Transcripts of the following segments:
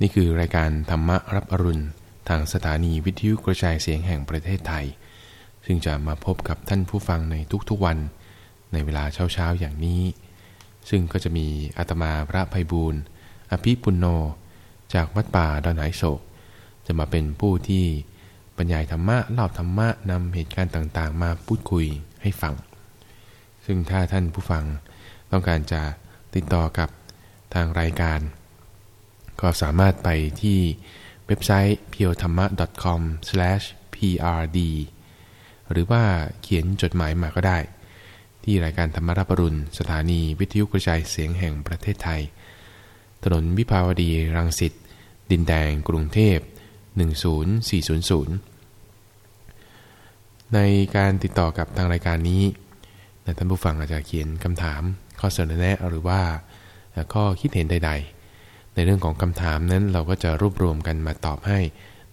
นี่คือรายการธรรมรับอรุณ ทางสถานีวิทยุกระจายเสียงแห่งประเทศไทย ซึ่งจะมาพบกับท่านผู้ฟังในทุกๆวัน ในเวลาเช้าๆอย่างนี้ ซึ่งก็จะมีอาตมาพระภัยบูรณ์อภิปุณโน จากวัดป่าดอนไหโศก จะมาเป็นผู้ที่บรรยายธรรมะเล่าธรรมะนำเหตุการณ์ต่างๆ มาพูดคุยให้ฟัง ซึ่งถ้าท่านผู้ฟังต้องการจะติดต่อกับทางรายการ ก็สามารถไปที่เว็บไซต์ p i o t h a m m a c o m p r d หรือว่าเขียนจดหมายมาก็ได้ ที่รายการธรรมรับปรุณ สถานีวิทยุกระจายเสียงแห่งประเทศไทย ถนนวิภาวดีรังสิต ดินแดงกรุงเทพ 10400 ในการติดต่อกับทางรายการนี้ท่านผู้ฟังอาจจะเขียนคำถาม ข้อเสนอแนะหรือว่าข้อคิดเห็นใด ๆ ในเรื่องของคำถามนั้นเราก็จะรวบรวมกันมาตอบให้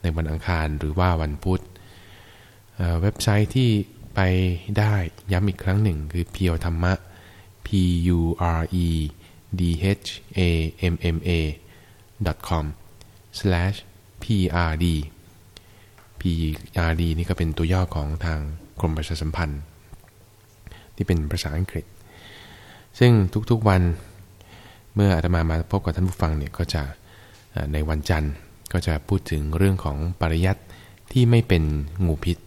ในวันอังคารหรือว่าวันพุธเว็บไซต์ที่ไปได้ย้ำอีกครั้งหนึ่งคือเพียวธรรมะ p u r e d h a m m a com slash p r d p r d นี่ก็เป็นตัวย่อของทางกรมประชาสัมพันธ์ ที่เป็นภาษาอังกฤษ ซึ่งทุกๆวัน เมื่ออาตมามาพบกับท่านผู้ฟังเนี่ยก็จะในวันจันทร์ก็จะพูดถึงเรื่องของปริยัติที่ไม่เป็นงูพิษ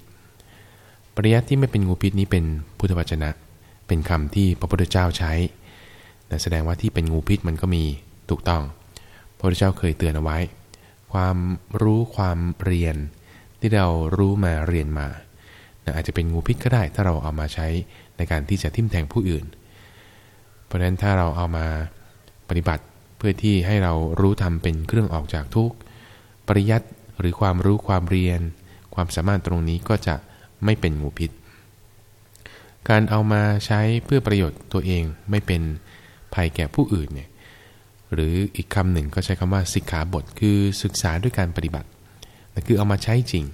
ปริยัติที่ไม่เป็นงูพิษนี้เป็นพุทธวจนะ เป็นคำที่พระพุทธเจ้าใช้แสดงว่าที่เป็นงูพิษมันก็มีถูกต้อง พระพุทธเจ้าเคยเตือนเอาไว้ ความรู้ความเรียนที่เรารู้มาเรียนมา อาจจะเป็นงูพิษก็ได้ ถ้าเราเอามาใช้ในการที่จะทิ่มแทงผู้อื่น เพราะฉะนั้นถ้าเราเอามา ปฏิบัติเพื่อที่ให้เรารู้ทำเป็นเครื่องออกจากทุกข์ปริยัติหรือความรู้ความเรียน ความสามารถตรงนี้ก็จะไม่เป็นงูพิษ การเอามาใช้เพื่อประโยชน์ตัวเองไม่เป็นภัยแก่ผู้อื่นเนี่ยหรืออีกคำหนึ่งก็ใช้คำว่าสิกขาบทคือศึกษาด้วยการปฏิบัตินั่นคือเอามาใช้จริง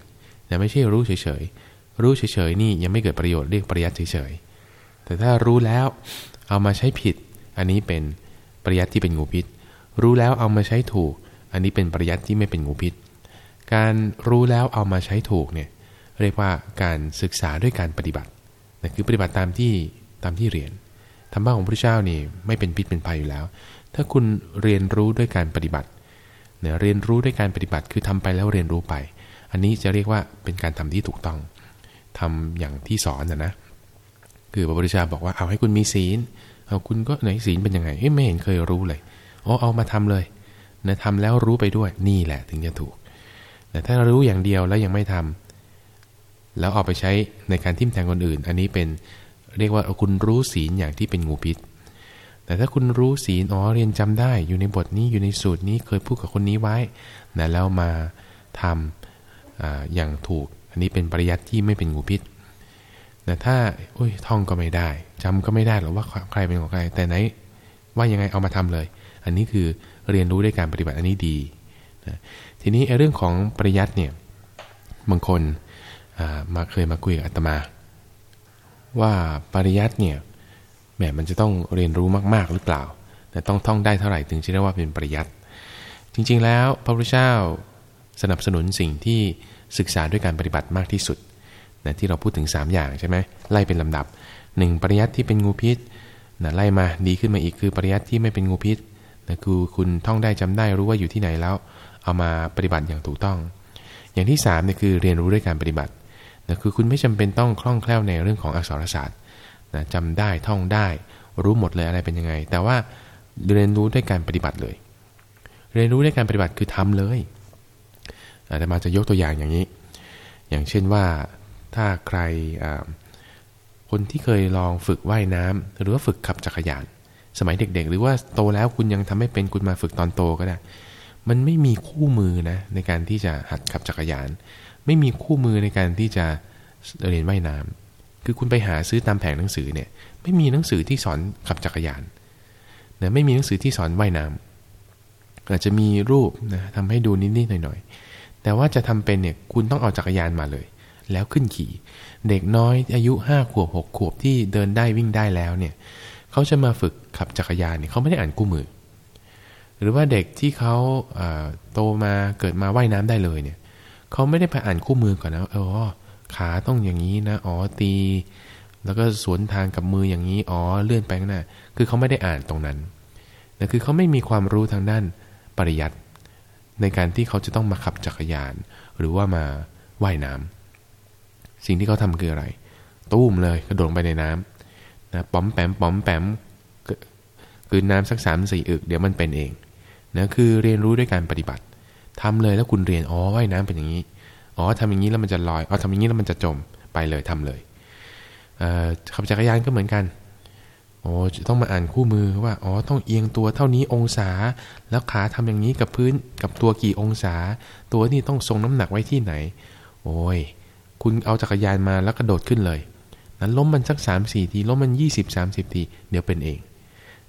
แต่ไม่ใช่รู้เฉยๆ รู้เฉยๆนี่ยังไม่เกิดประโยชน์เรียกปริยัติเฉยๆ แต่ถ้ารู้แล้วเอามาใช้ผิดอันนี้เป็น ปริยัติที่เป็นงูพิษ รู้แล้วเอามาใช้ถูก อันนี้เป็นปริยัติที่ไม่เป็นงูพิษ การรู้แล้วเอามาใช้ถูกเนี่ยเรียกว่าการศึกษาด้วยการปฏิบัตินั่นคือปฏิบัติตามที่ตามที่เรียนธรรมะของพระเจ้านี่ไม่เป็นพิษเป็นภัยอยู่แล้ว ถ้าคุณเรียนรู้ด้วยการปฏิบัติเนี่ยเรียนรู้ด้วยการปฏิบัติคือทำไปแล้วเรียนรู้ไป อันนี้จะเรียกว่าเป็นการทำที่ถูกต้องทำอย่างที่สอนนะนะคือพระพุทธเจ้าบอกว่าเอาให้คุณมีศีล เอาคุณก็ไหนศีลเป็นยังไงไม่เห็นเคยรู้เลยอ๋อเอามาทำเลยนะทำแล้วรู้ไปด้วยนี่แหละถึงจะถูก แต่ถ้ารู้อย่างเดียวแล้วยังไม่ทำแล้วเอาไปใช้ในการทิ่มแทงคนอื่น อันนี้เป็นเรียกว่าคุณรู้ศีลอย่างที่เป็นงูพิษ แต่ถ้าคุณรู้ศีลอ๋อเรียนจำได้ อยู่ในบทนี้อยู่ในสูตรนี้เคยพูดกับคนนี้ไว้นะแล้วมาทำออย่างถูก อันนี้เป็นปริยัติที่ไม่เป็นงูพิษ แต่ถ้าโอ้ยท่องก็ไม่ได้จำก็ไม่ได้หรอกว่าใครเป็นของใคร แต่ไหนว่ายังไงเอามาทำเลย อันนี้คือเรียนรู้ด้วยการปฏิบัติอันนี้ดีนะทีนี้เรื่องของปริยัติเนี่ยบางคนมาเคยมาคุยกับอาตมา ว่าปริยัติเนี่ยแหมมันจะต้องเรียนรู้มากๆหรือเปล่า แต่ต้องท่องได้เท่าไหร่ถึงจะเรียกว่าเป็นปริยัติจริง ๆ แล้วพระพุทธเจ้าสนับสนุนสิ่งที่ศึกษาด้วยการปฏิบัติมากที่สุด นะที่เราพูดถึง 3 อย่างใช่ไหมไล่เป็นลำดับ 1. ปริยัติที่เป็นงูพิษนะไล่มาดีขึ้นมาอีกคือปริยัติที่ไม่เป็นงูพิษนะคือคุณท่องได้จำได้รู้ว่าอยู่ที่ไหนแล้ว เอามาปฏิบัติอย่างถูกต้อง อย่างที่3เนี่ยคือเรียนรู้ด้วยการปฏิบัตินะคือคุณไม่จำเป็นต้องคล่องแคล่วในเรื่องของอักษรศาสตร์นะจำได้ท่องได้ รู้หมดเลยอะไรเป็นยังไง แต่ว่าเรียนรู้ด้วยการปฏิบัติเลย เรียนรู้ด้วยการปฏิบัติคือทำเลยอาจจะมาจะยกตัวอย่างอย่างนี้ อย่างเช่นว่า ถ้าใครคนที่เคยลองฝึกว่ายน้ำหรือว่าฝึกขับจักรยาน สมัยเด็ก ๆ หรือว่าโตแล้วคุณยังทำให้เป็นคุณมาฝึกตอนโตก็ได้ มันไม่มีคู่มือนะในการที่จะหัดขับจักรยาน ไม่มีคู่มือในการที่จะเรียนว่ายน้ำคือคุณไปหาซื้อตามแผงหนังสือเนี่ยไม่มีหนังสือที่สอนขับจักรยานนะไม่มีหนังสือที่สอนว่ายน้ำอาจจะมีรูปนะทำให้ดูนิดๆหน่อยๆแต่ว่าจะทำเป็นเนี่ยคุณต้องเอาจักรยานมาเลย แล้วขึ้นขี่ เด็กน้อยอายุห้าขวบหกขวบที่เดินได้วิ่งได้แล้วเนี่ยเขาจะมาฝึกขับจักรยานเนี่ยเขาไม่ได้อ่านกู้มือ หรือว่าเด็กที่เขาโตมาเกิดมาว่ายน้ำได้เลยเนี่ยเขาไม่ได้ไปอ่านคู่มือก่อนนะเออขาต้องอย่างนี้นะอ๋อตี แล้วก็สวนทางกับมืออย่างนี้อ๋อเลื่อนไปข้างหน้าคือเขาไม่ได้อ่านตรงนั้นนะคือเขาไม่มีความรู้ทางด้านปริยัติในการที่เขาจะต้องมาขับจักรยาน หรือว่ามาว่ายน้ำ สิ่งที่เขาทาคืออะไรตุ้มเลยกระโดดไปในน้ำนะป๋อมแปมป๋อมแปมคือน้ำสักสามสี่อึกเดี๋ยวมันเป็นเองนะคือเรียนรู้ด้วยการปฏิบัติทำเลยแล้วคุณเรียนอ๋อว่ายน้ำเป็นอย่างนี้อ๋อทำอย่างนี้แล้วมันจะลอยอ๋อทำอย่างนี้แล้วมันจะจมไปเลยทำเลยขับจักรยานก็เหมือนกันอ๋อจะต้องมาอ่านคู่มือว่าอ๋อต้องเอียงตัวเท่านี้องศา แล้วขาทำอย่างนี้กับพื้นกับตัวกี่องศา ตัวนี้ต้องทรงน้ำหนักไว้ที่ไหน โอ้ย คุณเอาจักรยานมาแล้วกระโดดขึ้นเลย นั้นล้มมันสักสามสี่ทีล้มมันยี่สิบสามสิบที เดี๋ยวเป็นเอง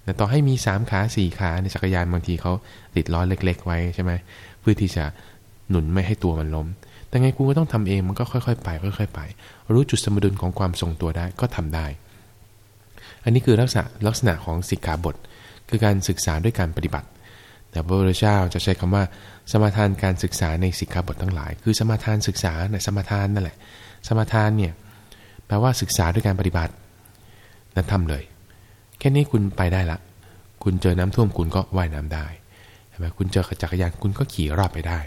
แต่ต่อให้มีสามขาสี่ขาในจักรยานบางทีเขาติดล้อเล็ก ๆ ไว้ใช่ไหมเพื่อที่จะหนุนไม่ให้ตัวมันล้ม แต่ไงคุณก็ต้องทำเองมันก็ค่อยๆไปค่อยๆไป รู้จุดสมดุลของความทรงตัวได้ก็ทำได้ อันนี้คือลักษณะลักษณะของสิกขาบท คือการศึกษาด้วยการปฏิบัติ แต่พระพุทธเจ้าจะใช้คำว่า สมาทานการศึกษาในสิกขาบททั้งหลาย คือสมาทานศึกษาในสมาทานนั่นแหละ สมาทานเนี่ยแปลว่าศึกษาด้วยการปฏิบัติ นั้นทำเลย แค่นี้คุณไปได้ละ คุณเจอน้ำท่วมคุณก็ว่ายน้ำได้ใช่ไหมคุณเจอจักรยานคุณก็ขี่รอบไปได้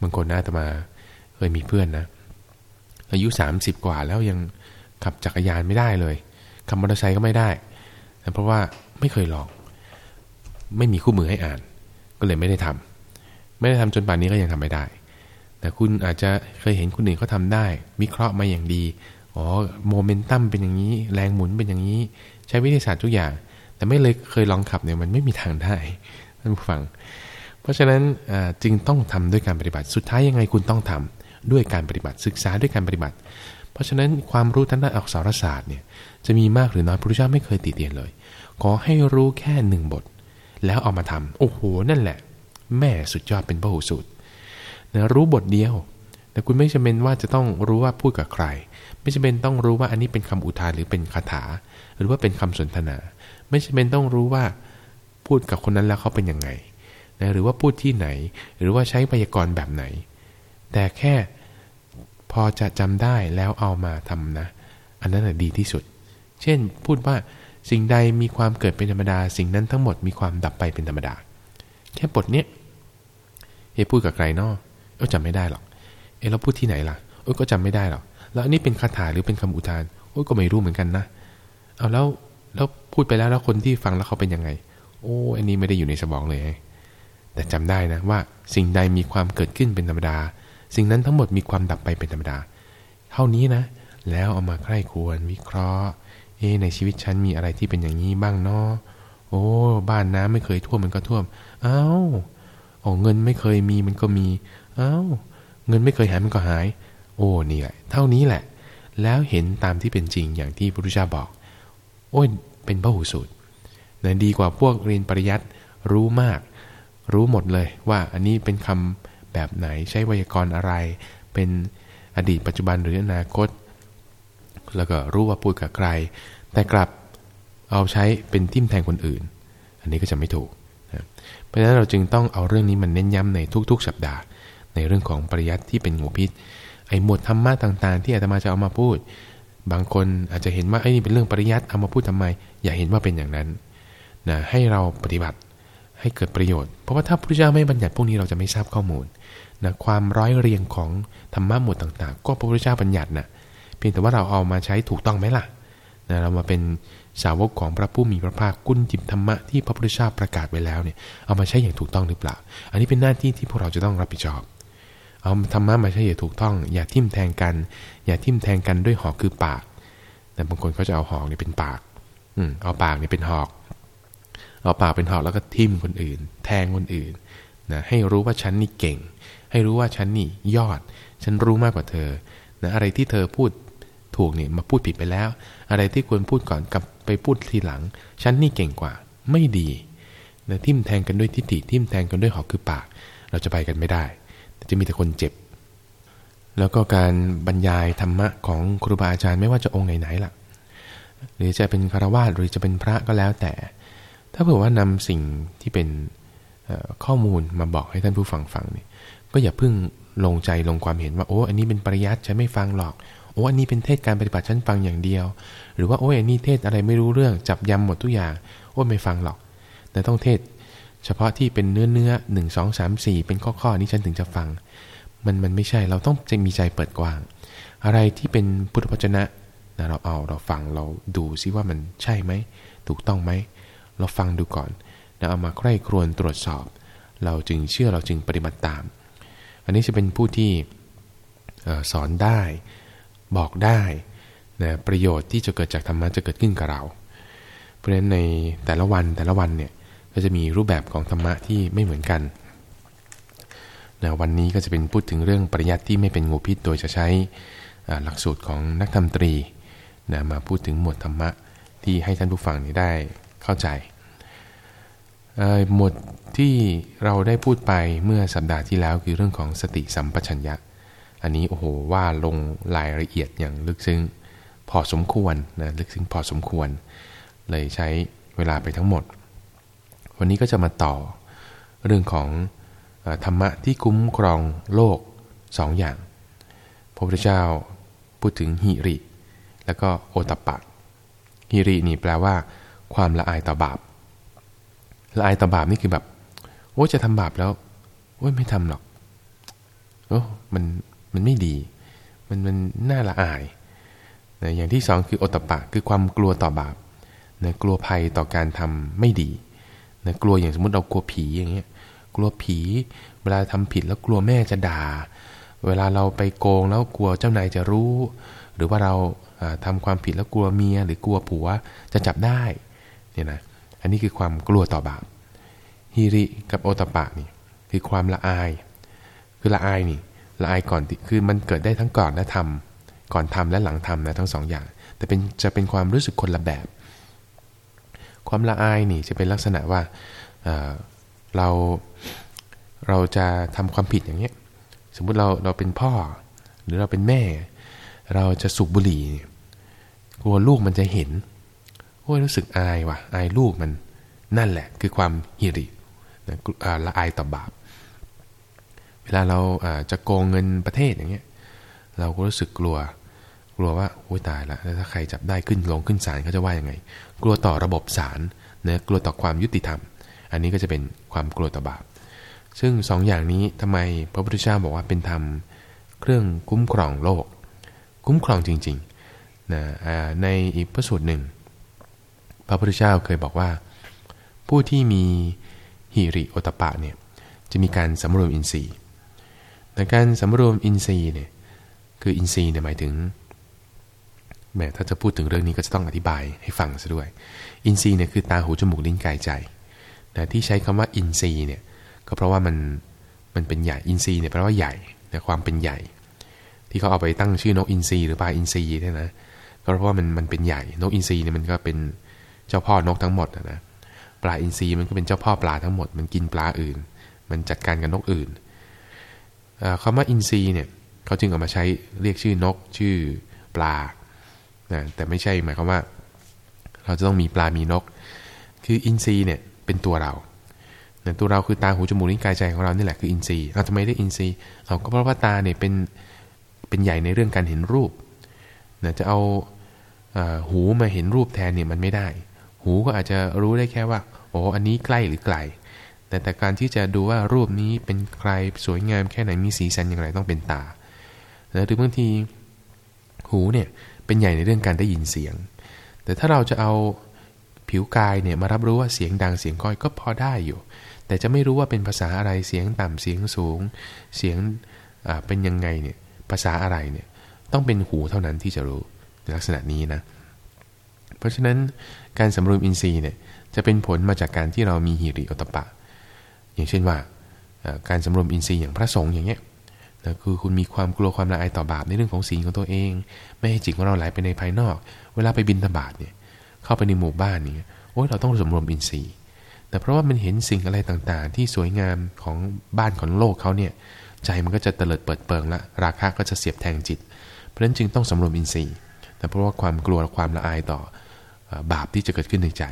บางคนน่าจะมาเคยมีเพื่อนนะอายุสามสิบกว่าแล้วยังขับจักรยานไม่ได้เลยขับมอเตอร์ไซค์ก็ไม่ได้เพราะว่าไม่เคยลอง ไม่มีคู่มือให้อ่าน ก็เลยไม่ได้ทำไม่ได้ทำจนป่านนี้ก็ยังทำไม่ได้ แต่คุณอาจจะเคยเห็นคนอื่นเขาทาได้ วิเคราะห์มาอย่างดีอ๋อโมเมนตัมเป็นอย่างนี้ แรงหมุนเป็นอย่างนี้ ใช้วิทยาศาสตร์ทุกอย่าง แต่ไม่เลยเคยลองขับเนี่ยมันไม่มีทางได้ท่านผู้ฟัง เพราะฉะนั้นจึงต้องทำด้วยการปฏิบัติ สุดท้ายยังไงคุณต้องทำด้วยการปฏิบัติศึกษาด้วยการปฏิบัติ เพราะฉะนั้นความรู้ทางด้านอักษรศาสตร์เนี่ยจะมีมากหรือน้อยพระพุทธเจ้าไม่เคยติเตียนเลย ขอให้รู้แค่หนึ่งบท แล้วเอามาทำโอ้โหนั่นแหละ แม่สุดยอดเป็นพระหูสูตรนะรู้บทเดียวแต่คุณไม่จำเป็นว่าจะต้องรู้ว่าพูดกับใคร ไม่จำเป็นต้องรู้ว่าอันนี้เป็นคำอุทานหรือเป็นคาถา หรือว่าเป็นคำสนทนา ไม่จำเป็นต้องรู้ว่าพูดกับคนนั้นแล้วเขาเป็นยังไงนะหรือว่าพูดที่ไหน หรือว่าใช้พยากรณ์แบบไหน แต่แค่พอจะจำได้แล้วเอามาทำนะ อันนั้นดีที่สุด เช่นพูดว่า สิ่งใดมีความเกิดเป็นธรรมดา สิ่งนั้นทั้งหมดมีความดับไปเป็นธรรมดา แค่บทเนี้ยเอพูดกับใครนอเออจำไม่ได้หรอกเอเราพูดที่ไหนล่ะเออก็จำไม่ได้หรอกแล้วอันนี้เป็นคาถาหรือเป็นคำอุทานโอ้ก็ไม่รู้เหมือนกันนะเอาแล้วแล้วพูดไปแล้วแล้วคนที่ฟังแล้วเขาเป็นยังไง โอ้อันนี้ไม่ได้อยู่ในสมองเลยแต่จำได้นะว่าสิ่งใดมีความเกิดขึ้นเป็นธรรมดา สิ่งนั้นทั้งหมดมีความดับไปเป็นธรรมดา เท่านี้นะ แล้วเอามาใคร่ควรวิเคราะห์ เอในชีวิตฉันมีอะไรที่เป็นอย่างนี้บ้างเนาะโอ้ บ้านน้ำไม่เคยท่วมมันก็ท่วม เอ้าโอ้เงินไม่เคยมีมันก็มี เอ้า เงินไม่เคยหายมันก็หาย โอ้นี่แหละ เท่านี้แหละ แล้วเห็นตามที่เป็นจริงอย่างที่พระพุทธเจ้าบอก โอ้ย เป็นพระหูสูตรนะดีกว่าพวกเรียนปริยัติรู้มาก รู้หมดเลยว่าอันนี้เป็นคำแบบไหนใช้ไวยากรณ์อะไร เป็นอดีตปัจจุบันหรืออนาคต แล้วก็รู้ว่าพูดกับใคร แต่กลับเอาใช้เป็นทิ่มแทงคนอื่น อันนี้ก็จะไม่ถูกนะเพราะฉะนั้นเราจึงต้องเอาเรื่องนี้มันเน้นย้ำในทุกๆ สัปดาห์ ในเรื่องของปริยัติที่เป็นงูพิษ ไอ้หมวดธรรมะต่างๆ ที่อาตมาจะเอามาพูด บางคนอาจจะเห็นว่าไอ้นี่เป็นเรื่องปริยัติเอามาพูดทำไม อย่าเห็นว่าเป็นอย่างนั้นนะให้เราปฏิบัติให้เกิดประโยชน์ เพราะว่าถ้าพระพุทธเจ้าไม่บัญญัติพวกนี้เราจะไม่ทราบข้อมูลนะความร้อยเรียงของธรรมะหมวดต่างๆ ก็พระพุทธเจ้าบัญญัติน่ะเพียงแต่ว่าเราเอามาใช้ถูกต้องไหมล่ะ นะเรามาเป็นสาวกของพระผู้มีพระภาคกุณจิมธรรมะที่พระพุทธเจ้าประกาศไว้แล้วเนี่ยเอามาใช้อย่างถูกต้องหรือเปล่า อันนี้เป็นหน้าที่ที่พวกเราจะต้องรับผิดชอบ เอาธรรมะมาใช้อย่างถูกต้อง อย่าทิ่มแทงกัน อย่าทิ่มแทงกันด้วยหอกคือปาก แต่บางคนเขาจะเอาหอกเนี่ยเป็นปาก อืมเอาปากเนี่ยเป็นหอก เอาปากเป็นหอกแล้วก็ทิ่มคนอื่น แทงคนอื่นนะให้รู้ว่าฉันนี่เก่ง ให้รู้ว่าฉันนี่ยอด ฉันรู้มากกว่าเธอนะอะไรที่เธอพูด ถูกเนี่ยมาพูดผิดไปแล้ว อะไรที่ควรพูดก่อนกับไปพูดทีหลัง ฉันนี่เก่งกว่าไม่ดีนะทิ่มแทงกันด้วยทิฏฐิทิ่มแทงกันด้วยหอกคือปาก เราจะไปกันไม่ได้ จะมีแต่คนเจ็บ แล้วก็การบรรยายธรรมะของครูบาอาจารย์ไม่ว่าจะองค์ไหนๆล่ะ หรือจะเป็นคารวาสหรือจะเป็นพระก็แล้วแต่ ถ้าเผื่อว่านำสิ่งที่เป็นข้อมูลมาบอกให้ท่านผู้ฟังฟังเนี่ยก็อย่าเพิ่งลงใจลงความเห็นว่าโอ้อันนี้เป็นปริยัติฉันไม่ฟังหรอก โอ้อันนี้เป็นเทศการปฏิบัติฉันฟังอย่างเดียว หรือว่าโอ้อันนี้เทศอะไรไม่รู้เรื่องจับยำหมดทุกอย่างโอ้ไม่ฟังหรอก แต่ต้องเทศ เฉพาะที่เป็นเนื้อเนื้อหนึ่งสองสามสี่เป็นข้อข้อนี้ฉันถึงจะฟัง มันมันไม่ใช่เราต้องจะมีใจเปิดกว้าง อะไรที่เป็นพุทธพจนะนะเราเอาเราฟังเราดูซิว่ามันใช่ไหมถูกต้องไหมเราฟังดูก่อนแล้วเอามาใกล้ครวนตรวจสอบ เราจึงเชื่อเราจึงปฏิบัติตาม อันนี้จะเป็นผู้ที่สอนได้ บอกได้นะประโยชน์ที่จะเกิดจากธรรมะจะเกิดขึ้นกับเรา เพราะฉะนั้นในแต่ละวันแต่ละวันเนี่ยก็จะมีรูปแบบของธรรมะที่ไม่เหมือนกันนะวันนี้ก็จะเป็นพูดถึงเรื่องปริยัติที่ไม่เป็นงูพิษ โดยจะใช้หลักสูตรของนักธรรมตรีนะมาพูดถึงหมวดธรรมะที่ให้ท่านผู้ฟังนี้ได้เข้าใจหมวดที่เราได้พูดไปเมื่อสัปดาห์ที่แล้วคือเรื่องของสติสัมปชัญญะ อันนี้โอ้โหว่าลงรายละเอียดอย่างลึกซึ้งพอสมควรนะลึกซึ้งพอสมควร เลยใช้เวลาไปทั้งหมด วันนี้ก็จะมาต่อเรื่องของธรรมะที่คุ้มครองโลกสองอย่าง พระพุทธเจ้าพูดถึงหิริ แล้วก็โอตปะหิรินี่แปลว่า ความละอายต่อบาป ละอายต่อบาปนี่คือแบบ โอ้จะทำบาปแล้ว โอ้ยไม่ทำหรอก โอ้มัน มันไม่ดี มันมันน่าละอายนะอย่างที่สองคือโอตปะคือความกลัวต่อบาปนะกลัวภัยต่อการทำไม่ดีนะกลัวอย่างสมมติเรากลัวผีอย่างเงี้ย กลัวผี เวลาทำผิดแล้วกลัวแม่จะด่า เวลาเราไปโกงแล้วกลัวเจ้านายจะรู้ หรือว่าเราทำความผิดแล้วกลัวเมีย หรือกลัวผัวจะจับได้เนี่ยนะ อันนี้คือความกลัวต่อบาปฮิริกับโอตปะนี่คือความละอาย คือละอายนี่ ละอายก่อนคือมันเกิดได้ทั้งก่อนและทำก่อนทำและหลังทำนะทั้งสองอย่าง แต่เป็นจะเป็นความรู้สึกคนละแบบ ความละอายนี่จะเป็นลักษณะว่าเราเราจะทำความผิดอย่างเงี้ยสมมุติเราเราเป็นพ่อ หรือเราเป็นแม่ เราจะสูบบุหรี่กลัวลูกมันจะเห็นโอ้ยรู้สึกอายว่ะอายลูกมันนั่นแหละคือความหิริละอายต่อบาป เวลาเราจะโกงเงินประเทศอย่างเงี้ย เราก็รู้สึกกลัว กลัวว่าโอ้ยตายละแล้วถ้าใครจับได้ขึ้นลงขึ้นศาลเขาจะว่ายังไง กลัวต่อระบบศาลเนะกลัวต่อความยุติธรรม อันนี้ก็จะเป็นความกลัวต่อบาป ซึ่งสองอย่างนี้ทำไมพระพุทธเจ้าบอกว่าเป็นธรรมเครื่องคุ้มครองโลก คุ้มครองจริงๆนะในอีกพระสูตรหนึ่ง พระพุทธเจ้าเคยบอกว่า ผู้ที่มีหิริโอตปะเนี่ยจะมีการสำรวมอินทรีย์ แต่การสำรวมอินทรีย์เนี่ยคืออินทรีย์เนี่ยหมายถึงแม้ถ้าจะพูดถึงเรื่องนี้ก็จะต้องอธิบายให้ฟังซะด้วย อินทรีย์เนี่ยคือตาหูจมูกลิ้นกายใจนะที่ใช้คำว่าอินทรีย์เนี่ยก็เพราะว่ามันมันเป็นใหญ่อินทรีย์เนี่ยแปลว่าใหญ่นะความเป็นใหญ่ ที่เขาเอาไปตั้งชื่อนกอินทรีหรือปลาอินทรีเนี่ยนะก็เพราะว่ามันมันเป็นใหญ่นกอินทรีเนี่ยมันก็เป็นเจ้าพ่อนกทั้งหมดนะปลาอินทรีมันก็เป็นเจ้าพ่อปลาทั้งหมด มันกินปลาอื่น มันจัดการกับนกอื่น คำว่าอินทรีย์เนี่ยเขาจึงเอามาใช้เรียกชื่อนกชื่อปลานะแต่ไม่ใช่หมายความว่า เราจะต้องมีปลามีนก คืออินทรีย์เนี่ยเป็นตัวเรานะตัวเราคือตาหูจมูกลิ้นกายใจของเรานี่แหละคืออินทรีย์เราทำไมได้อินทรีย์เอาก็เพราะว่าตาเนี่ยเป็นเป็นใหญ่ในเรื่องการเห็นรูปนะจะเอาหูมาเห็นรูปแทนเนี่ยมันไม่ได้ หูก็อาจจะรู้ได้แค่ว่าโอ้อันนี้ใกล้หรือไกล แต่แต่การที่จะดูว่ารูปนี้เป็นใครสวยงามแค่ไหนมีสีสันอย่างไรต้องเป็นตาและหรือบางทีหูเนี่ยเป็นใหญ่ในเรื่องการได้ยินเสียง แต่ถ้าเราจะเอาผิวกายเนี่ยมารับรู้ว่าเสียงดังเสียงก้อยก็พอได้อยู่ แต่จะไม่รู้ว่าเป็นภาษาอะไรเสียงต่ำเสียงสูง เสียงเป็นยังไงเนี่ยภาษาอะไรเนี่ยต้องเป็นหูเท่านั้นที่จะรู้ในลักษณะนี้นะ เพราะฉะนั้นการสำรวมอินทรีย์เนี่ยจะเป็นผลมาจากการที่เรามีหิริโอตปะ อย่างเช่นว่าการสำรวมอินทรีย์อย่างพระสงฆ์อย่างเงี้ยนะคือคุณมีความกลัวความละอายต่อบาปในเรื่องของศีลของตัวเอง ไม่ให้จิตของเราไหลไปในภายนอก เวลาไปบินธบาตเนี่ยเข้าไปในหมู่บ้านนี่โอ้ยเราต้องสำรวมอินทรีย์ แต่เพราะว่ามันเห็นสิ่งอะไรต่างๆ ที่สวยงามของบ้านของโลกเขาเนี่ยใจมันก็จะเตลิดเปิดเปิงละราคะก็จะเสียบแทงจิต เพราะฉะนั้นจึงต้องสำรวมอินทรีย์ แต่เพราะว่าความกลัวความละอายต่อบาปที่จะเกิดขึ้นในใจ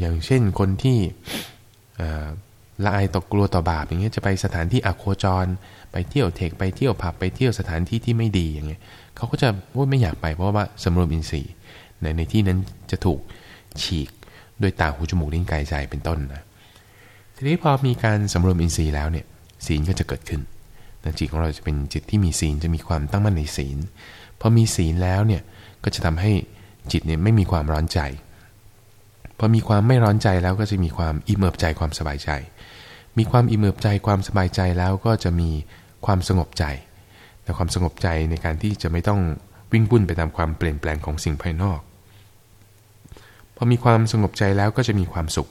อย่างเช่นคนที่ ละอายตกกลัวต่อบาปอย่างเงี้ยจะไปสถานที่อโคจร ไปเที่ยวเทคไปเที่ยวผับไปเที่ยวสถานที่ที่ไม่ดีอย่างเงี้ยเขาก็จะว่าไม่อยากไปเพราะว่าสำรวมอินทรีย์ในในที่นั้นจะถูกฉีกด้วยตาหูจมูกลิ้นกายใจเป็นต้นนะทีนี้พอมีการสำรวมอินทรีย์แล้วเนี่ยศีลก็จะเกิดขึ้นจิตของเราจะเป็นจิตที่มีศีลจะมีความตั้งมั่นในศีลพอมีศีลแล้วเนี่ยก็จะทำให้จิตเนี่ยไม่มีความร้อนใจ พอมีความไม่ร้อนใจแล้วก็จะมีความอิ่มเอิบใจความสบายใจ มีความอิ่มเอิบใจความสบายใจแล้วก็จะมีความสงบใจ แต่ความสงบใจในการที่จะไม่ต้องวิ่งวุ่นไปตามความเปลี่ยนแปลงของสิ่งภายนอก พอมีความสงบใจแล้วก็จะมีความสุข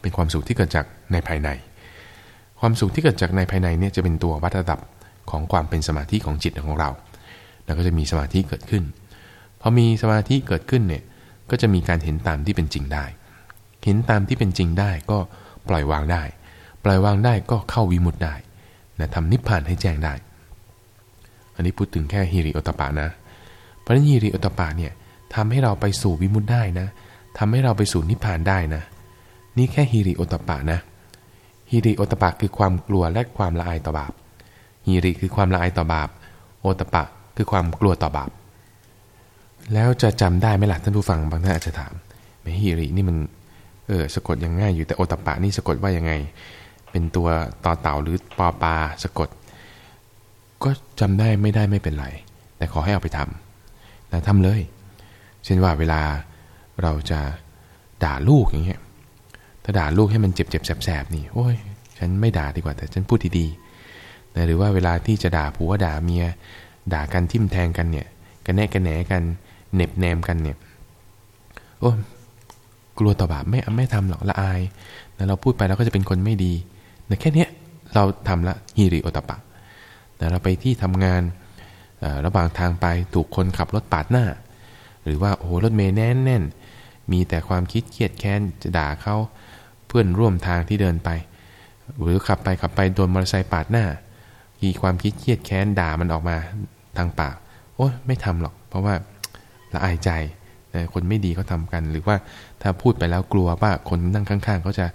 เป็นความสุขที่เกิดจากในภายใน ความสุขที่เกิดจากในภายในเนี่ยจะเป็นตัววัดระดับของความเป็นสมาธิของจิตของเรา แล้วก็จะมีสมาธิเกิดขึ้น พอมีสมาธิเกิดขึ้นเนี่ย ก็จะมีการเห็นตามที่เป็นจริงได้ เห็นตามที่เป็นจริงได้ก็ปล่อยวางได้ ปล่อยวางได้ก็เข้าวิมุตได้นะทำนิพพานให้แจ้งได้ อันนี้พูดถึงแค่หิริโอตตัปปะนะ เพราะนั้นหิริโอตตัปปะเนี่ยทำให้เราไปสู่วิมุตได้นะทำให้เราไปสู่นิพพานได้นะ นี่แค่หิริโอตตัปปะนะหิริโอตตัปปะคือความกลัวและความละอายต่อบาปหิริคือความละอายต่อบาป โอตตัปปะคือความกลัวต่อบาป แล้วจะจำได้ไหมล่ะท่านผู้ฟังบางท่านอาจจะถามแหมหิรินี่มันเออสะกดยังง่ายอยู่แต่โอตตัปปะนี่สะกดว่ายังไง เป็นตัวต่อเต่าหรือปอปลาสะกด ก็จำได้ไม่ได้ไม่เป็นไร แต่ขอให้เอาไปทำนะทำเลย เช่นว่าเวลาเราจะด่าลูกอย่างเงี้ยถ้าด่าลูกให้มันเจ็บเจ็บแสบๆนี่โอ้ยฉันไม่ด่าดีกว่าแต่ฉันพูดดีๆนะหรือว่าเวลาที่จะด่าผัวด่าเมีย ด่ากันทิ่มแทงกันเนี่ยกันแน่กันแหนกัน เน็บแนมกันเนี่ย โอ้กลัวต่อบาปไม่ไม่ทำหรอกละอายนะเราพูดไปแล้วก็จะเป็นคนไม่ดีนะแค่นี้เราทำละฮิริโอตปะนะเราไปที่ทำงานระหว่างทางไปถูกคนขับรถปาดหน้า หรือว่าโอ้รถเมย์แน่นแน่นมีแต่ความคิดเครียดแค้นจะด่าเขาเพื่อนร่วมทางที่เดินไป หรือขับไปขับไปโดนมอเตอร์ไซค์ปาดหน้ามีความคิดเครียดแค้นด่ามันออกมาทางปากโอ้ไม่ทำหรอก เพราะว่า ละอายใจคนไม่ดีเขาทากัน หรือว่าถ้าพูดไปแล้วกลัวว่าคนนั่งข้างๆเขาจะ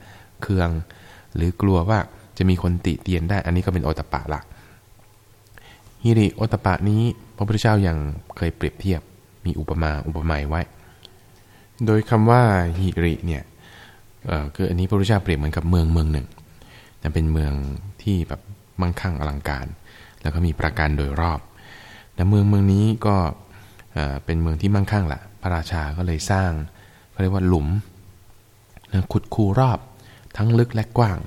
เคือง หรือกลัวว่าจะมีคนติเตียนได้ อันนี้ก็เป็นโอตปะละฮิริโอตปะนี้พระพุทธเจ้ายัางเคยเปรียบเทียบมีอุปมาอุปไมยไว้ โดยคำว่าฮิริเนี่ยคืออันนี้พระพุทธเจ้าเปรียบเหมือนกับเมืองเมืองหนึ่งแต่เป็นเมืองที่แบบมั่งคั่งอลังการ แล้วก็มีประการโดยรอบแต่เมืองเมืองนี้ก็ เป็นเมืองที่มั่งคั่งแหละ พระราชาก็เลยสร้างเขาเรียกว่าหลุมนะขุดคูรอบทั้งลึกและกว้าง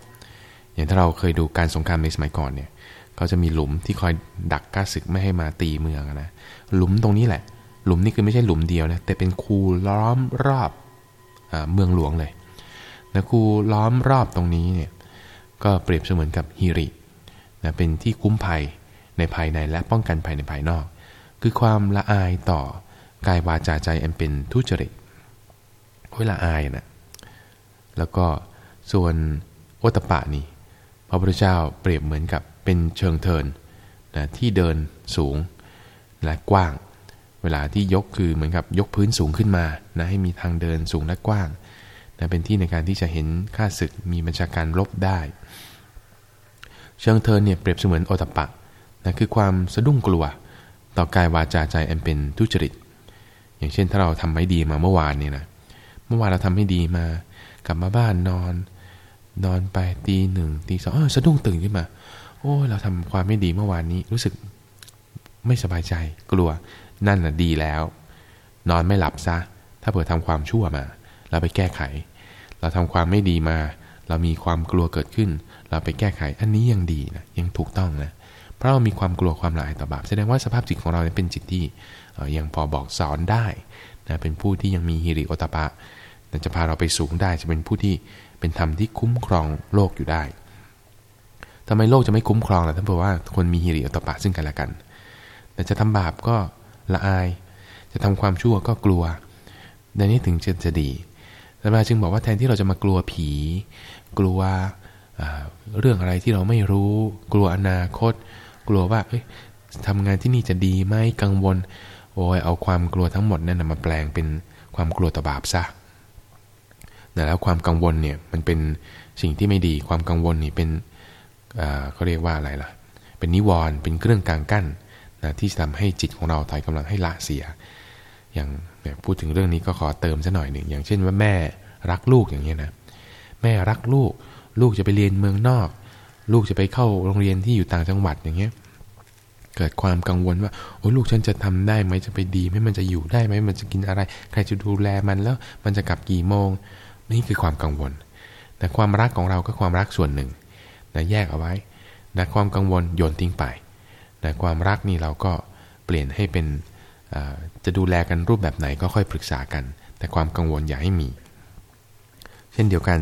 อย่างถ้าเราเคยดูการสงครามในสมัยก่อนเนี่ยเขาจะมีหลุมที่คอยดักก้าศึกไม่ให้มาตีเมืองนะหลุมตรงนี้แหละ หลุมนี่คือไม่ใช่หลุมเดียวนะแต่เป็นคูล้อมรอบอเมืองหลวงเลยนะคูล้อมรอบตรงนี้เนี่ยก็เปรียบเสมือนกับฮิรินะเป็นที่คุ้มภัยในภายในและป้องกันภายในภายนอก คือความละอายต่อกายวาจาใจอันเป็นทุจริตเวลาอายนะแล้วก็ส่วนโอตปะนี่พระพุทธเจ้าเปรียบเหมือนกับเป็นเชิงเทินนะที่เดินสูงและกว้าง เวลาที่ยกคือเหมือนกับยกพื้นสูงขึ้นมานะให้มีทางเดินสูงและกว้างนะเป็นที่ในการที่จะเห็นข้าศึกมีบัญชาการลบได้ เชิงเทินเนี่ยเปรียบเสมือนโอตปะนะคือความสะดุ้งกลัว ต่อกายวาจาใจอันเป็นทุจริต อย่างเช่นถ้าเราทำไม่ดีมาเมื่อวานเนี่ยนะเมื่อวานเราทำไม่ดีมากลับมาบ้านนอน นอนไปตีหนึ่งตีสองเออสะดุ้งตื่นขึ้นมา โอ้เราทำความไม่ดีเมื่อวานนี้รู้สึกไม่สบายใจกลัวนั่นน่ะดีแล้ว นอนไม่หลับซะ ถ้าเผื่อทำความชั่วมา เราไปแก้ไข เราทำความไม่ดีมา เรามีความกลัวเกิดขึ้น เราไปแก้ไขอันนี้ยังดีนะยังถูกต้องนะ ราะเรามีความกลัวความละอายต่อบาปแสดงว่าสภาพจิตของเราเป็นจิตที่ยังพอบอกสอนได้นะเป็นผู้ที่ยังมีฮิริโอตปะจะพาเราไปสูงได้จะเป็นผู้ที่เป็นธรรมที่คุ้มครองโลกอยู่ได้ทำไมโลกจะไม่คุ้มครองล่ะท่านบอกว่าคนมีฮิริโอตปะซึ่งกันและกัน แต่จะทำบาปก็ละอาย จะทำความชั่วก็กลัวดังนี้ถึงจะจะดีแต่มาจึงบอกว่าแทนที่เราจะมากลัวผี กลัวเรื่องอะไรที่เราไม่รู้ กลัวอนาคต กลัวว่าเอ้ยทำงานที่นี่จะดีไหมกังวล โอ้ยเอาความกลัวทั้งหมดนั่นมาแปลงเป็นความกลัวต่อบาปซะแต่แล้วความกังวลเนี่ยมันเป็นสิ่งที่ไม่ดีความกังวลนี่เป็นเขาเรียกว่าอะไรล่ะ เป็นนิวรณ์เป็นเครื่องกลางกั้นนะที่ทำให้จิตของเราถอยกำลังให้ละเสีย อย่างพูดถึงเรื่องนี้ก็ขอเติมซะหน่อยหนึ่งอย่างเช่นว่าแม่รักลูกอย่างนี้นะแม่รักลูก ลูกจะไปเรียนเมืองนอก ลูกจะไปเข้าโรงเรียนที่อยู่ต่างจังหวัดอย่างเงี้ย เกิดความกังวลว่าโอ้ลูกฉันจะทำได้ไหมจะไปดีไหมมันจะอยู่ได้ไหมมันจะกินอะไร ใครจะดูแลมันแล้ว มันจะกลับกี่โมง นี่คือความกังวล แต่ความรักของเราก็ความรักส่วนหนึ่งนะแยกเอาไว้นะความกังวลโยนทิ้งไปนะความรักนี่เราก็เปลี่ยนให้เป็นจะดูแลกันรูปแบบไหนก็ค่อยปรึกษากัน แต่ความกังวลอย่าให้มี เช่นเดียวกัน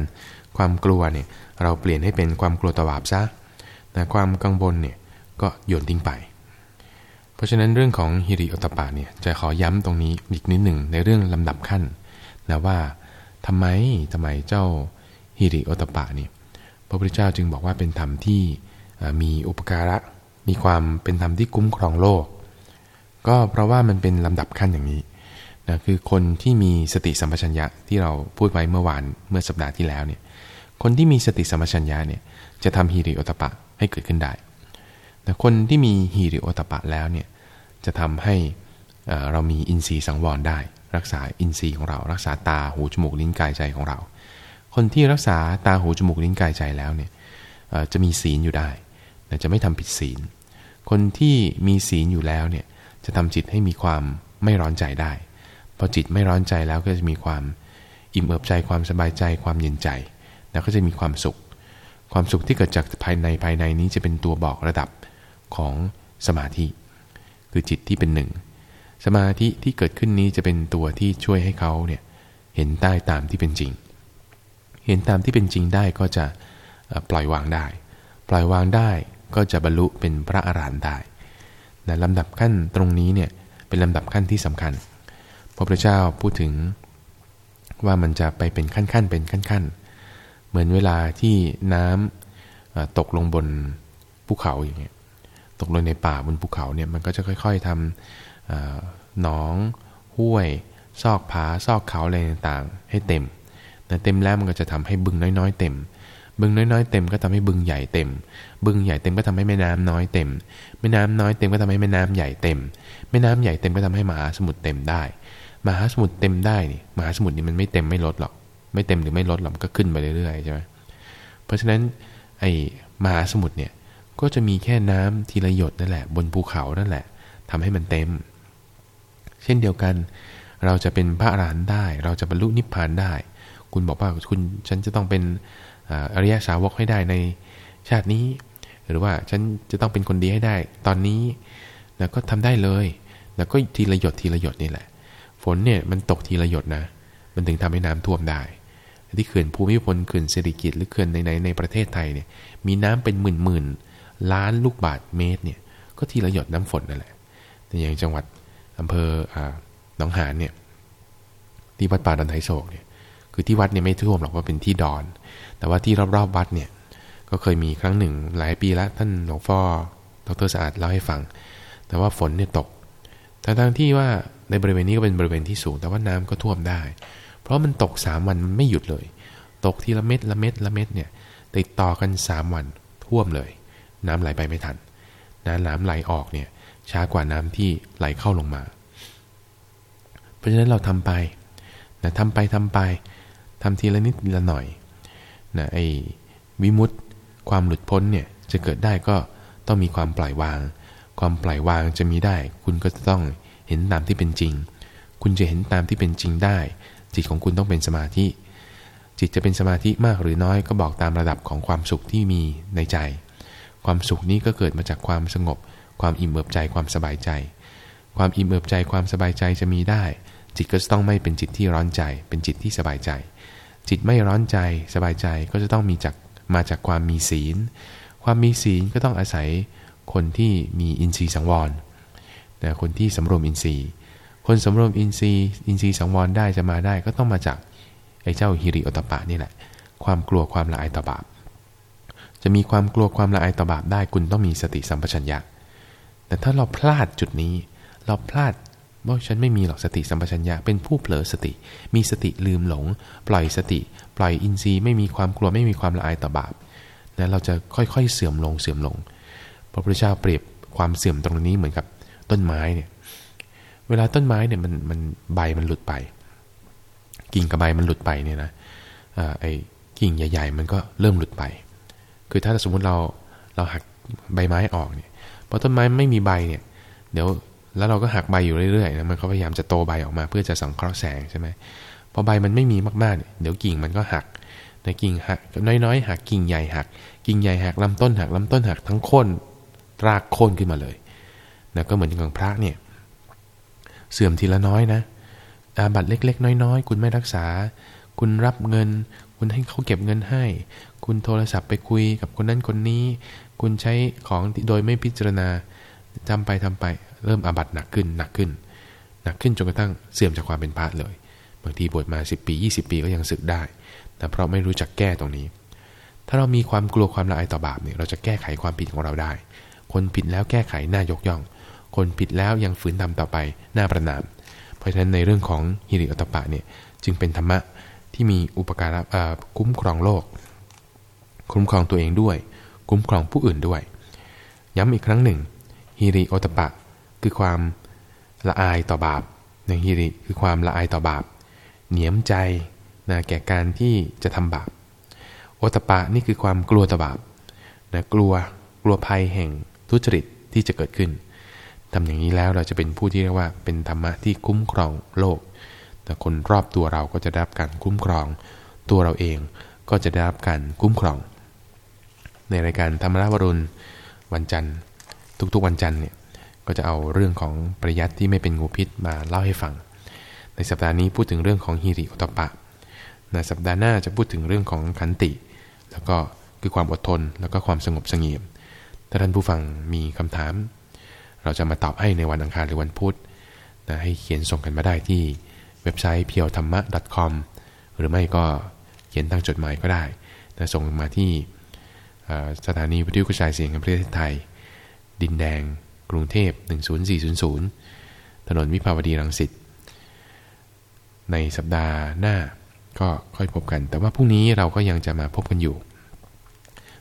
ความกลัวเนี่ยเราเปลี่ยนให้เป็นความกลัวตวาบซะนะความกังวลเนี่ยก็โยนทิ้งไป เพราะฉะนั้นเรื่องของฮิริโอตปาเนี่ยจะขอย้ำตรงนี้อีกนิดหนึ่งในเรื่องลำดับขั้นนะว่าทำไมทำไมเจ้าฮิริโอตปาเนี่ยพระพุทธเจ้าจึงบอกว่าเป็นธรรมที่มีอุปการะมีความเป็นธรรมที่คุ้มครองโลก ก็เพราะว่ามันเป็นลำดับขั้นอย่างนี้นะคือคนที่มีสติสัมปชัญญะที่เราพูดไว้เมื่อวานเมื่อสัปดาห์ที่แล้วเนี่ย คนที่มีสติสัมปชัญญะเนี่ยจะทำฮีริโอตปะให้เกิดขึ้นได้แต่คนที่มีฮีริโอตปะแล้วเนี่ยจะทำให้เรามีอินทรีย์สังวรได้ รักษาอินทรีย์ของเรา รักษาตาหูจมูกลิ้นกายใจของเรา คนที่รักษาตาหูจมูกลิ้นกายใจแล้วเนี่ยจะมีศีลอยู่ได้จะไม่ทำผิดศีล คนที่มีศีลอยู่แล้วเนี่ยจะทำจิตให้มีความไม่ร้อนใจได้พอจิตไม่ร้อนใจแล้วก็จะมีความอิ่มเอิบใจความสบายใจความเย็นใจ แล้วก็จะมีความสุข ความสุขที่เกิดจากภายในภายในนี้จะเป็นตัวบอกระดับของสมาธิ คือจิตที่เป็นหนึ่ง สมาธิที่เกิดขึ้นนี้จะเป็นตัวที่ช่วยให้เขาเนี่ยเห็นใต้ตามที่เป็นจริง เห็นตามที่เป็นจริงได้ก็จะปล่อยวางได้ ปล่อยวางได้ก็จะบรรลุเป็นพระอรหันต์ได้นะลำดับขั้นตรงนี้เนี่ยเป็นลำดับขั้นที่สำคัญ พระพุทธเจ้าพูดถึงว่ามันจะไปเป็นขั้นๆเป็นขั้นๆ เหมือนเวลาที่น้ำตกลงบนภูเขาอย่างเงี้ยตกลงในป่าบนภูเขาเนี่ยมันก็จะค่อย ๆทำหนองห้วย ซอกผาซอกเขาอะไรต่างๆ ให้เต็มแต่เต็มแล้วมันก็จะทำให้บึงน้อยๆ เต็ม บึงน้อยๆ เต็มก็ทำให้บึงใหญ่เต็ม บึงใหญ่เต็มก็ทำให้แม่น้ำน้อยเต็ม แม่น้ำน้อยเต็มก็ทำให้แม่น้ำใหญ่เต็ม แม่น้ำใหญ่เต็มก็ทำให้มหาสมุทรเต็มได้ มหาสมุทรเต็มได้นี่มหาสมุทรนี่มันไม่เต็มไม่ลดหรอก ไม่เต็มหรือไม่ลดหรอกก็ขึ้นไปเรื่อยๆใช่ไหมเพราะฉะนั้นไอ้มหาสมุทรเนี่ยก็จะมีแค่น้ำทีละหยดนั่นแหละ บนภูเขานั่นแหละทำให้มันเต็ม เช่นเดียวกัน เราจะเป็นพระอรหันต์ได้ เราจะบรรลุนิพพานได้ คุณบอกว่าคุณฉันจะต้องเป็นอริยสาวกให้ได้ในชาตินี้ หรือว่าฉันจะต้องเป็นคนดีให้ได้ ตอนนี้แล้วก็ทำได้เลยแล้วก็ทีละหยดทีละหยดนี่แหละ ฝนเนี่ยมันตกทีละหยดนะ มันถึงทำให้น้ำท่วมได้ ที่เขื่อนภูมิพลเขื่อนเศรษฐกิจหรือเขื่อนในในในประเทศไทยเนี่ยมีน้ำเป็นหมื่นหมื่นล้านลูกบาทเมตรเนี่ยก็ทีละหยดน้ำฝนนั่นแหละแต่อย่างจังหวัดอำเภอหนองหานเนี่ยที่วัดป่าดอนไทโศกเนี่ยคือที่วัดเนี่ยไม่ท่วมหรอกว่าเป็นที่ดอน แต่ว่าที่รอบๆวัดเนี่ยก็เคยมีครั้งหนึ่งหลายปีแล้วท่านหลวงพ่อดรสะอาดเล่าให้ฟัง แต่ว่าฝนเนี่ยตกทั้งที่ว่าในบริเวณนี้ก็เป็นบริเวณที่สูง แต่ว่าน้ำก็ท่วมได้ เพราะมันตกสามวันไม่หยุดเลย ตกทีละเม็ดละเม็ดละเม็ดเนี่ยติดต่อกันสามวันท่วมเลย น้ำไหลไปไม่ทันน้ำน้ำไหลออกเนี่ยช้ากว่าน้ำที่ไหลเข้าลงมา เพราะฉะนั้นเราทำไปนะทำไปทำไปทำทีละนิดละหน่อยนะไอ้วิมุตตความหลุดพ้นเนี่ยจะเกิดได้ก็ต้องมีความปล่อยวาง ความปล่อยวางจะมีได้ คุณก็จะต้องเห็นตามที่เป็นจริง คุณจะเห็นตามที่เป็นจริงได้ จิตของคุณต้องเป็นสมาธิ จิตจะเป็นสมาธิมากหรือน้อยก็บอกตามระดับของความสุขที่มีในใจ ความสุขนี้ก็เกิดมาจากความสงบ ความอิ่มเอิบใจความสบายใจ ความอิ่มเอิบใจความสบายใจจะมีได้ จิตก็จะต้องไม่เป็นจิตที่ร้อนใจ เป็นจิตที่สบายใจ จิตไม่ร้อนใจสบายใจก็จะต้องมีจากมาจากความมีศีล ความมีศีลก็ต้องอาศัยคนที่มีอินทรีย์สังวรแต่คนที่สำรวมอินทรีย์ คนสำรวมอินทรีย์อินทรีย์สังวรได้จะมาได้ ก็ต้องมาจากไอ้เจ้าฮิริโอตปะนี่แหละ ความกลัวความละอายต่อบาป จะมีความกลัวความละอายต่อบาปได้คุณต้องมีสติสัมปชัญญะ แต่ถ้าเราพลาดจุดนี้ เราพลาดว่าฉันไม่มีหรอกสติสัมปชัญญะเป็นผู้เผลอสติ มีสติลืมหลง ปล่อยสติ ปล่อยอินทรีย์ไม่มีความกลัวไม่มีความละอายต่อบาปนะเราจะค่อยๆเสื่อมลงเสื่อมลงพระพุทธเจ้าเปรียบความเสื่อมตรงนี้เหมือนกับต้นไม้เนี่ย เวลาต้นไม้เนี่ยมันมันใบมันหลุดไป กิ่งกับใบมันหลุดไปเนี่ยนะไอ้กิ่งใหญ่ ๆ มันก็เริ่มหลุดไป คือถ้าสมมุติเราเราหักใบไม้ออกเนี่ยพอต้นไม้ไม่มีใบเนี่ย เดี๋ยวแล้วเราก็หักใบอยู่เรื่อยๆนะมันก็พยายามจะโตใบออกมา เพื่อจะสังเคราะห์แสงใช่ไหมพอใบมันไม่มีมากๆเนี่ยเดี๋ยวกิ่งมันก็หักในกิ่งหักน้อยๆหักกิ่งใหญ่หัก กิ่งใหญ่หักลำต้นหักลำต้นหักทั้งโค่นรากโค่นขึ้นมาเลยนะก็เหมือนอย่างพระเนี่ย เสื่อมทีละน้อยนะ อาบัตเล็ก ๆ น้อย ๆ คุณไม่รักษา คุณรับเงิน คุณให้เขาเก็บเงินให้ คุณโทรศัพท์ไปคุยกับคนนั้นคนนี้ คุณใช้ของโดยไม่พิจารณาทำไปทำไป เริ่มอาบัตหนักขึ้นหนักขึ้น หนักขึ้นจนกระทั่งเสื่อมจากความเป็นพระเลย บางทีบวชมา 10 ปี 20 ปีก็ยังสึกได้ แต่เพราะไม่รู้จักแก้ตรงนี้ ถ้าเรามีความกลัวความละอายต่อบาปเนี่ยเราจะแก้ไขความผิดของเราได้ คนผิดแล้วแก้ไขหน้ายกย่อง คนผิดแล้วยังฝืนทำต่อไปน้าประนาม เพราะฉะนั้นในเรื่องของฮิริอัตปะเนี่ยจึงเป็นธรรมะที่มีอุปการะคุ้มครองโลก คุ้มครองตัวเองด้วย คุ้มครองผู้อื่นด้วย ย้ำอีกครั้งหนึ่งฮิริโอตปะ คือความละอายต่อบาปในฮิริคือความละอายต่อบาป เหนียมใจนะแก่การที่จะทำบาปโอตปะนี่คือความกลัวต่อบาปนะกลัวกลัวภัยแห่งทุจริตที่จะเกิดขึ้น ทำอย่างนี้แล้วเราจะเป็นผู้ที่เรียกว่าเป็นธรรมะที่คุ้มครองโลก แต่คนรอบตัวเราก็จะได้รับการคุ้มครอง ตัวเราเองก็จะได้รับการคุ้มครอง ในรายการธรรมราบรุณวันจันทร์ทุกๆวันจันทร์เนี่ยก็จะเอาเรื่องของปริยัติที่ไม่เป็นงูพิษมาเล่าให้ฟัง ในสัปดาห์นี้พูดถึงเรื่องของฮิริโอตปะ ในสัปดาห์หน้าจะพูดถึงเรื่องของขันติ แล้วก็คือความอดทนแล้วก็ความสงบสงเงียมถ้าท่านผู้ฟังมีคำถาม เราจะมาตอบให้ในวันอังคารหรือวันพุธนะให้เขียนส่งกันมาได้ที่เว็บไซต์เพียวธรรมะ .com หรือไม่ก็เขียนทางจดหมายก็ได้นะส่งมาที่สถานีวิทยุกระจายเสียงแห่งประเทศไทย ดินแดง กรุงเทพ 10400 ถนนวิภาวดีรังสิต ในสัปดาห์หน้าก็ค่อยพบกัน แต่ว่าพรุ่งนี้เราก็ยังจะมาพบกันอยู่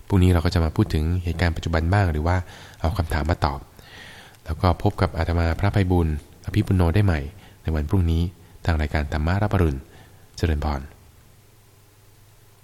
พรุ่งนี้เราก็จะมาพูดถึงเหตุการณ์ปัจจุบันบ้าง หรือว่าเอาคำถามมาตอบ แล้วก็พบกับอาตมาพระไพบุญอภิปุโนได้ใหม่ ในวันพรุ่งนี้ทางรายการธรรมารับรุณเจริญพร